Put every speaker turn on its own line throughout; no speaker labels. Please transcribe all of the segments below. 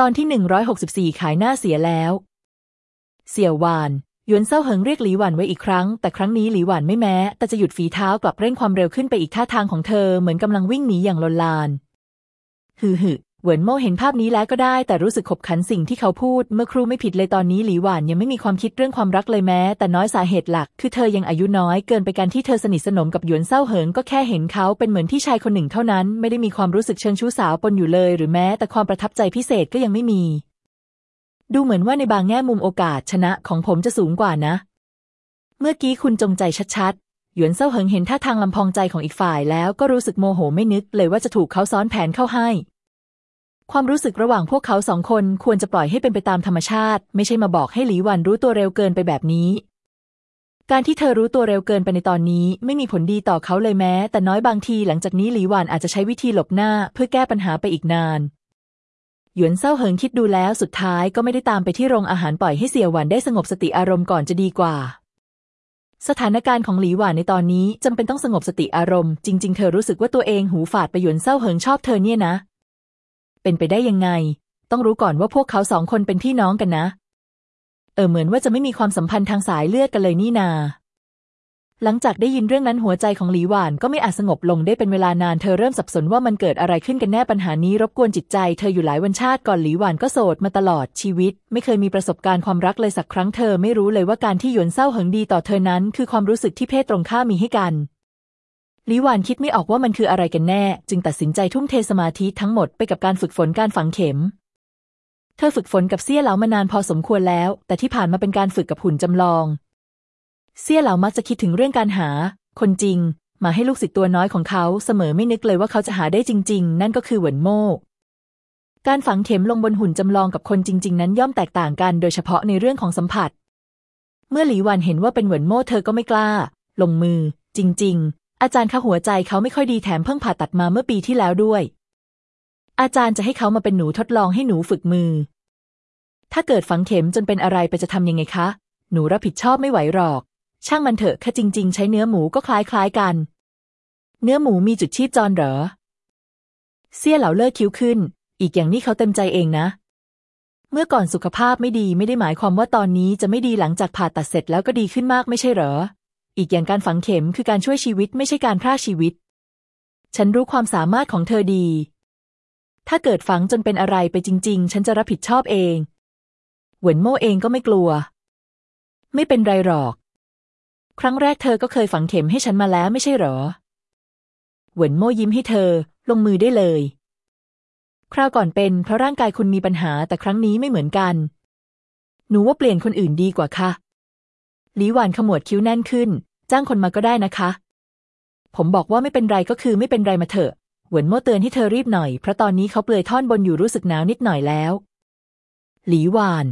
ตอนที่ 164 ขายหน้าเสียแล้ว เสี่ยวหวานหยวนเซาเหิงเรียกหลีหวานไว้อีกครั้ง แต่ครั้งนี้หลีหวานไม่แม้ แต่จะหยุดฝีเท้ากลับเร่งความเร็วขึ้นไปอีกท่าทางของเธอเหมือนกำลังวิ่งหนีอย่างลนลาน ฮือฮึ เหวินโม่เห็นภาพนี้แล้วก็ได้ แต่รู้สึกขบขันสิ่งที่เขาพูด เมื่อครูไม่ผิดเลยตอนนี้หลีหวานยังไม่มีความคิดเรื่องความรักเลยแม้ แต่น้อยสาเหตุหลัก คือเธอยังอายุน้อยเกินไปการที่เธอสนิทสนมกับหยวนเซาเหิงก็แค่เห็นเขาเป็นเหมือนที่ชายคนหนึ่งเท่านั้น ไม่ได้มีความรู้สึกเชิงชู้สาวปนอยู่เลย หรือแม้แต่ความประทับใจพิเศษก็ยังไม่มี ดูเหมือนว่าในบางแง่มุมโอกาสชนะของผมจะสูงกว่านะ เมื่อกี้คุณจงใจชัดๆหยวนเซาเหิงเห็นท่าทางลำพองใจของอีกฝ่ายแล้วก็รู้สึกโมโหไม่นึกเลยว่าจะถูกเขาซ้อนแผนเข้าให้ ความรู้สึกระหว่างพวกเขาสองคนควรจะปล่อยให้เป็นไปตามธรรมชาติ ไม่ใช่มาบอกให้หลีหวันรู้ตัวเร็วเกินไปแบบนี้ การที่เธอรู้ตัวเร็วเกินไปในตอนนี้ ไม่มีผลดีต่อเขาเลยแม้ แต่น้อยบางทีหลังจากนี้หลีหวันอาจจะใช้วิธีหลบหน้า เพื่อแก้ปัญหาไปอีกนาน หยวนเซาเหิงคิดดูแล้วสุดท้ายก็ไม่ได้ตามไปที่โรงอาหารปล่อยให้เสี่ยวหวันได้สงบสติอารมณ์ก่อนจะดีกว่า สถานการณ์ของหลีหวานในตอนนี้จำเป็นต้องสงบสติอารมณ์ จริง ๆ เธอรู้สึกว่าตัวเองหูฝาดไปหยวนเซาเหิงชอบเธอเนี่ยนะ เป็นไปได้ยังไง ต้องรู้ก่อนว่าพวกเขาสองคนเป็นพี่น้องกันนะ เออเหมือนว่าจะไม่มีความสัมพันธ์ทางสายเลือดกันเลยนี่นา หลังจากได้ยินเรื่องนั้นหัวใจของหลีหวานก็ไม่อาจสงบลงได้เป็นเวลานานเธอเริ่มสับสนว่ามันเกิดอะไรขึ้นกันแน่ปัญหานี้รบกวนจิตใจเธออยู่หลายวันชาติก่อนหลีหวานก็โสดมาตลอดชีวิต ไม่เคยมีประสบการณ์ความรักเลยสักครั้งเธอไม่รู้เลยว่าการที่หยวนเศร้าเหิงดีต่อเธอนั้น คือความรู้สึกที่เพศตรงข้ามมีให้กัน ลิวานคิดไม่ออกว่ามันคืออะไรกันแน่ จึงตัดสินใจทุ่มเทสมาธิทั้งหมดไปกับการฝึกฝนการฝังเข็ม เธอฝึกฝนกับเซี่ยเหลามานานพอสมควรแล้ว แต่ที่ผ่านมาเป็นการฝึกกับหุ่นจำลอง เซี่ยเหลามักจะคิดถึงเรื่องการหา คนจริง มาให้ลูกศิษย์ตัวน้อยของเขาเสมอไม่นึกเลยว่าเขาจะหาได้จริง ๆ นั่นก็คือเหวินโม่การฝังเข็มลงบนหุ่นจำลองกับคนจริง ๆ นั้นย่อมแตกต่างกัน โดยเฉพาะในเรื่องของสัมผัส เมื่อหลีหวันเห็นว่าเป็นเหวินโม่เธอก็ไม่กล้า ลงมือ จริง อาจารย์คะหัวใจเขาไม่ค่อยดีแถมเพิ่งผ่าตัดมาเมื่อปีที่แล้วด้วย อาจารย์จะให้เขามาเป็นหนูทดลองให้หนูฝึกมือ ถ้าเกิดฝังเข็มจนเป็นอะไรไปจะทำยังไงคะ หนูรับผิดชอบไม่ไหวหรอก ช่างมันเถอะค่ะจริง ๆ ใช้เนื้อหมูก็คล้ายๆกัน เนื้อหมูมีจุดชีพจรเหรอ เสี่ยเหล่าเลิกคิ้วขึ้น อีกอย่างนี้เขาเต็มใจเองนะ เมื่อก่อนสุขภาพไม่ดีไม่ได้หมายความว่าตอนนี้จะไม่ดีหลังจากผ่าตัดเสร็จแล้วก็ดีขึ้นมากไม่ใช่เหรอ อีกอย่างการฝังเข็มคือการช่วยชีวิตไม่ใช่การพรากชีวิต ฉันรู้ความสามารถของเธอดี ถ้าเกิดฝังจนเป็นอะไรไปจริง ๆ ฉันจะรับผิดชอบเอง เหวินโม่เองก็ไม่กลัว ไม่เป็นไรหรอก ครั้งแรกเธอก็เคยฝังเข็มให้ฉันมาแล้วไม่ใช่หรอ เหวินโม่ยิ้มให้เธอ ลงมือได้เลย คราวก่อนเป็นเพราะร่างกายคุณมีปัญหาแต่ครั้งนี้ไม่เหมือนกัน หนูว่าเปลี่ยนคนอื่นดีกว่าค่ะ หลีหวานขมวดคิ้วแน่นขึ้น จ้างคนมาก็ได้นะคะ ผมบอกว่าไม่เป็นไรก็คือไม่เป็นไรมาเถอะเหวินโม่เตือนให้เธอรีบหน่อยเพราะตอนนี้เขาเปลือยท่อนบนอยู่รู้สึกหนาวนิดหน่อยแล้ว หลีหวาน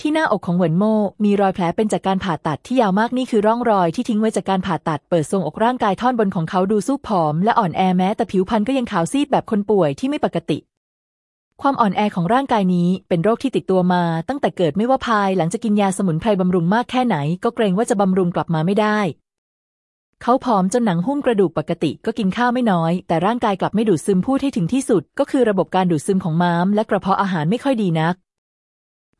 ที่หน้าอกของเหวินโม่มีรอยแผลเป็นจากการผ่าตัดที่ยาวมากนี่คือร่องรอยที่ทิ้งไว้จากการผ่าตัดเปิดทรงอกร่างกายท่อนบนของเขาดูสู้ผอมและอ่อนแอแม้แต่ผิวพรรณก็ยังขาวซีดแบบคนป่วยที่ไม่ปกติ ความอ่อนแอของร่างกายนี้เป็นโรคที่ติดตัวมา ตั้งแต่เกิดไม่ว่าภายหลังจะกินยาสมุนไพรบำรุงมากแค่ไหน ก็เกรงว่าจะบำรุงกลับมาไม่ได้ เขาผอมจนหนังหุ้มกระดูกปกติก็กินข้าวไม่น้อย แต่ร่างกายกลับไม่ดูดซึมพูดให้ถึงที่สุด ก็คือระบบการดูดซึมของม้าม และกระเพาะอาหารไม่ค่อยดีนัก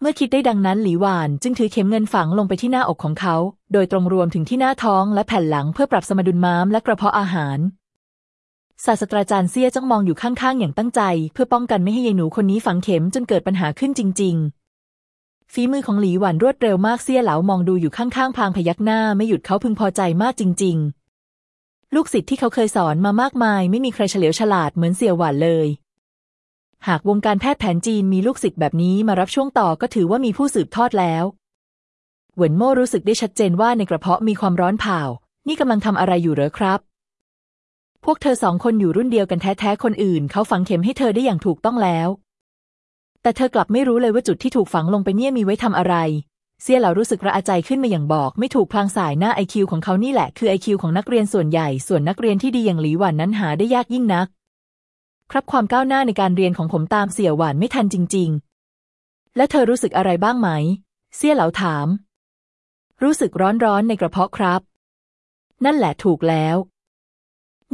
เมื่อคิดได้ดังนั้นหลีหวาน จึงถือเข็มเงินฝังลงไปที่หน้าอกของเขา โดยตรงรวมถึงที่หน้าท้องและแผ่นหลังเพื่อปรับสมดุลม้ามและกระเพาะอาหาร ศาสตราจารย์เซี่ยจ้องมองอยู่ข้างๆ อย่างตั้งใจ เพื่อป้องกันไม่ให้ยายหนูคนนี้ฝังเข็มจนเกิดปัญหาขึ้นจริง ๆ ฝีมือของหลีหวันรวดเร็วมากเซี่ยเหลามองดูอยู่ข้างๆ พางพยักหน้าไม่หยุดเขาพึงพอใจมากจริง ๆ ลูกศิษย์ที่เขาเคยสอนมามากมาย ไม่มีใครเฉลียวฉลาดเหมือนเสี่ยหวานเลย หากวงการแพทย์แผนจีนมีลูกศิษย์แบบนี้มารับช่วงต่อก็ถือว่ามีผู้สืบทอดแล้วเหวินโม่รู้สึกได้ชัดเจนว่าในกระเพาะมีความร้อนเผานี่กำลังทำอะไรอยู่เหรอครับ พวกเธอสองคนอยู่รุ่นเดียวกันแท้ๆ คนอื่น เขาฝังเข็มให้เธอได้อย่างถูกต้องแล้ว แต่เธอกลับไม่รู้เลยว่าจุดที่ถูกฝังลงไปเนี่ยมีไว้ทำอะไร เสี่ยเหล่ารู้สึกระอาใจขึ้นมาอย่างบอก ไม่ถูกพลางสายหน้าไอคิวของเขานี่แหละคือไอคิวของนักเรียนส่วนใหญ่ ส่วนนักเรียนที่ดีอย่างหลีหวันนั้นหาได้ยากยิ่งนัก ครับความก้าวหน้าในการเรียนของผมตามเสี่ยหวานไม่ทันจริง ๆ และเธอรู้สึกอะไรบ้างไหม เสี่ยเหลาถาม รู้สึกร้อนๆในกระเพาะครับ นั่นแหละถูกแล้ว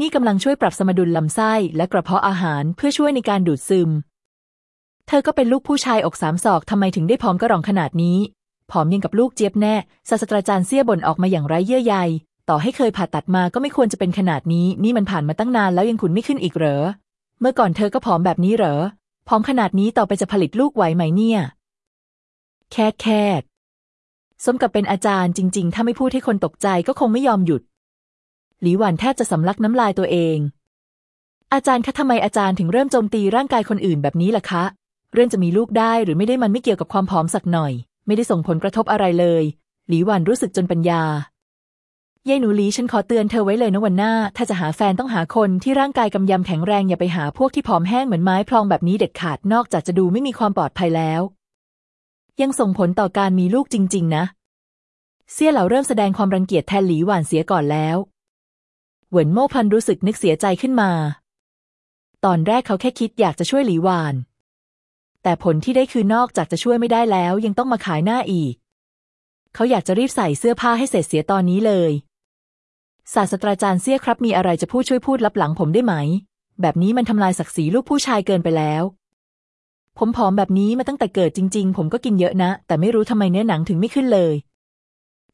นี่กำลังช่วยปรับสมดุลลำไส้และกระเพาะอาหารเพื่อช่วยในการดูดซึมทธอก็เป็นลูกผู้ชายอกสามศอกทำไมถึงได้ผอมกระรองขนาดนี้ ผอมยังกับลูกเจี๊ยบแน่ศาสตราจารย์เสี้ยบ่นออกมาอย่างไร้เยื่อใย ต่อให้เคยผ่าตัดมาก็ไม่ควรจะเป็นขนาดนี้ นี่มันผ่านมาตั้งนานแล้วยังขุนไม่ขึ้นอีกเหรอ เมื่อก่อนเธอก็ผอมแบบนี้เหรอ ผอมขนาดนี้ต่อไปจะผลิตลูกไหวไหมเนี่ย แค่แค่สมกับเป็นอาจารย์จริง ๆ ถ้าไม่พูดให้คนตกใจก็คงไม่ยอมหยุด หลีหวันแทบจะสำลักน้ำลายตัวเอง อาจารย์คะทำไมอาจารย์ถึงเริ่มโจมตีร่างกายคนอื่นแบบนี้ล่ะคะ เรื่องจะมีลูกได้หรือไม่ได้มันไม่เกี่ยวกับความผอมสักหน่อย ไม่ได้ส่งผลกระทบอะไรเลย หลีหวันรู้สึกจนปัญญายายหนูหลีฉันขอเตือนเธอไว้เลยนะวันหน้า ถ้าจะหาแฟนต้องหาคนที่ร่างกายกำยำแข็งแรงอย่าไปหาพวกที่ผอมแห้งเหมือนไม้พลองแบบนี้เด็ดขาดนอกจากจะดูไม่มีความปลอดภัยแล้ว ยังส่งผลต่อการมีลูกจริง ๆ นะ เสี่ยเหล่าเริ่มแสดงความรังเกียจแทนหลีหวานเสียก่อนแล้ว เหวินโม่พันรู้สึกนึกเสียใจขึ้นมา ตอนแรกเขาแค่คิดอยากจะช่วยหลีหวาน แต่ผลที่ได้คือนอกจากจะช่วยไม่ได้แล้วยังต้องมาขายหน้าอีก เขาอยากจะรีบใส่เสื้อผ้าให้เสร็จเสียตอนนี้เลย ศาสตราจารย์เสี่ยครับมีอะไรจะพูดช่วยพูดลับหลังผมได้ไหม แบบนี้มันทำลายศักดิ์ศรีลูกผู้ชายเกินไปแล้ว ผมผอมแบบนี้มาตั้งแต่เกิดจริง ๆ ผมก็กินเยอะนะ แต่ไม่รู้ทำไมเนื้อหนังถึงไม่ขึ้นเลย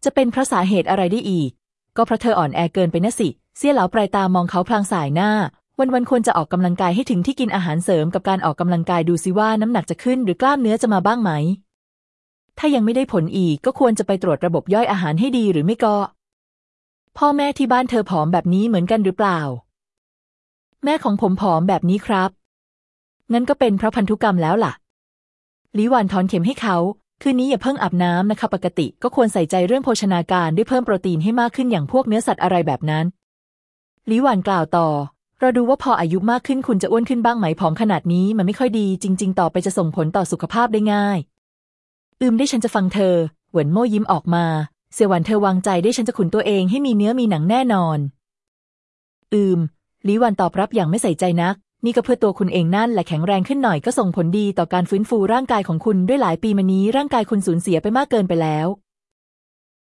จะเป็นเพราะสาเหตุอะไรได้อีก ก็เพราะเธออ่อนแอเกินไปนะสิ เสี่ยเหลาปลายตามองเขาพลางสายหน้า วันๆควรจะออกกำลังกายให้ถึงที่กินอาหารเสริมกับการออกกำลังกายดูซิว่าน้ำหนักจะขึ้นหรือกล้ามเนื้อจะมาบ้างไหม ถ้ายังไม่ได้ผลอีกก็ควรจะไปตรวจระบบย่อยอาหารให้ดีหรือไม่ก็ พ่อแม่ที่บ้านเธอผอมแบบนี้เหมือนกันหรือเปล่า แม่ของผมผอมแบบนี้ครับ งั้นก็เป็นเพราะพันธุกรรมแล้วล่ะลิวานถอนเข็มให้เขาคืนนี้อย่าเพิ่งอาบน้ำนะคะ ปกติก็ควรใส่ใจเรื่องโภชนาการด้วยเพิ่มโปรตีนให้มากขึ้นอย่างพวกเนื้อสัตว์อะไรแบบนั้น ลิหวานกล่าวต่อ เราดูว่าพออายุมากขึ้นคุณจะอ้วนขึ้นบ้างไหมผอมขนาดนี้มันไม่ค่อยดี จริง ๆ ต่อไปจะส่งผลต่อสุขภาพได้ง่าย อืมได้ฉันจะฟังเธอ เหวินโม่ยิ้มออกมา เสี่ยหวันเธอวางใจได้ฉันจะขุนตัวเองให้มีเนื้อมีหนังแน่นอน อืมลิหวันตอบรับอย่างไม่ใส่ใจนัก นี่ก็เพื่อตัวคุณเองนั่นและแข็งแรงขึ้นหน่อยก็ส่งผลดีต่อการฟื้นฟูร่างกายของคุณด้วยหลายปีมานี้ร่างกายคุณสูญเสียไปมากเกินไปแล้ว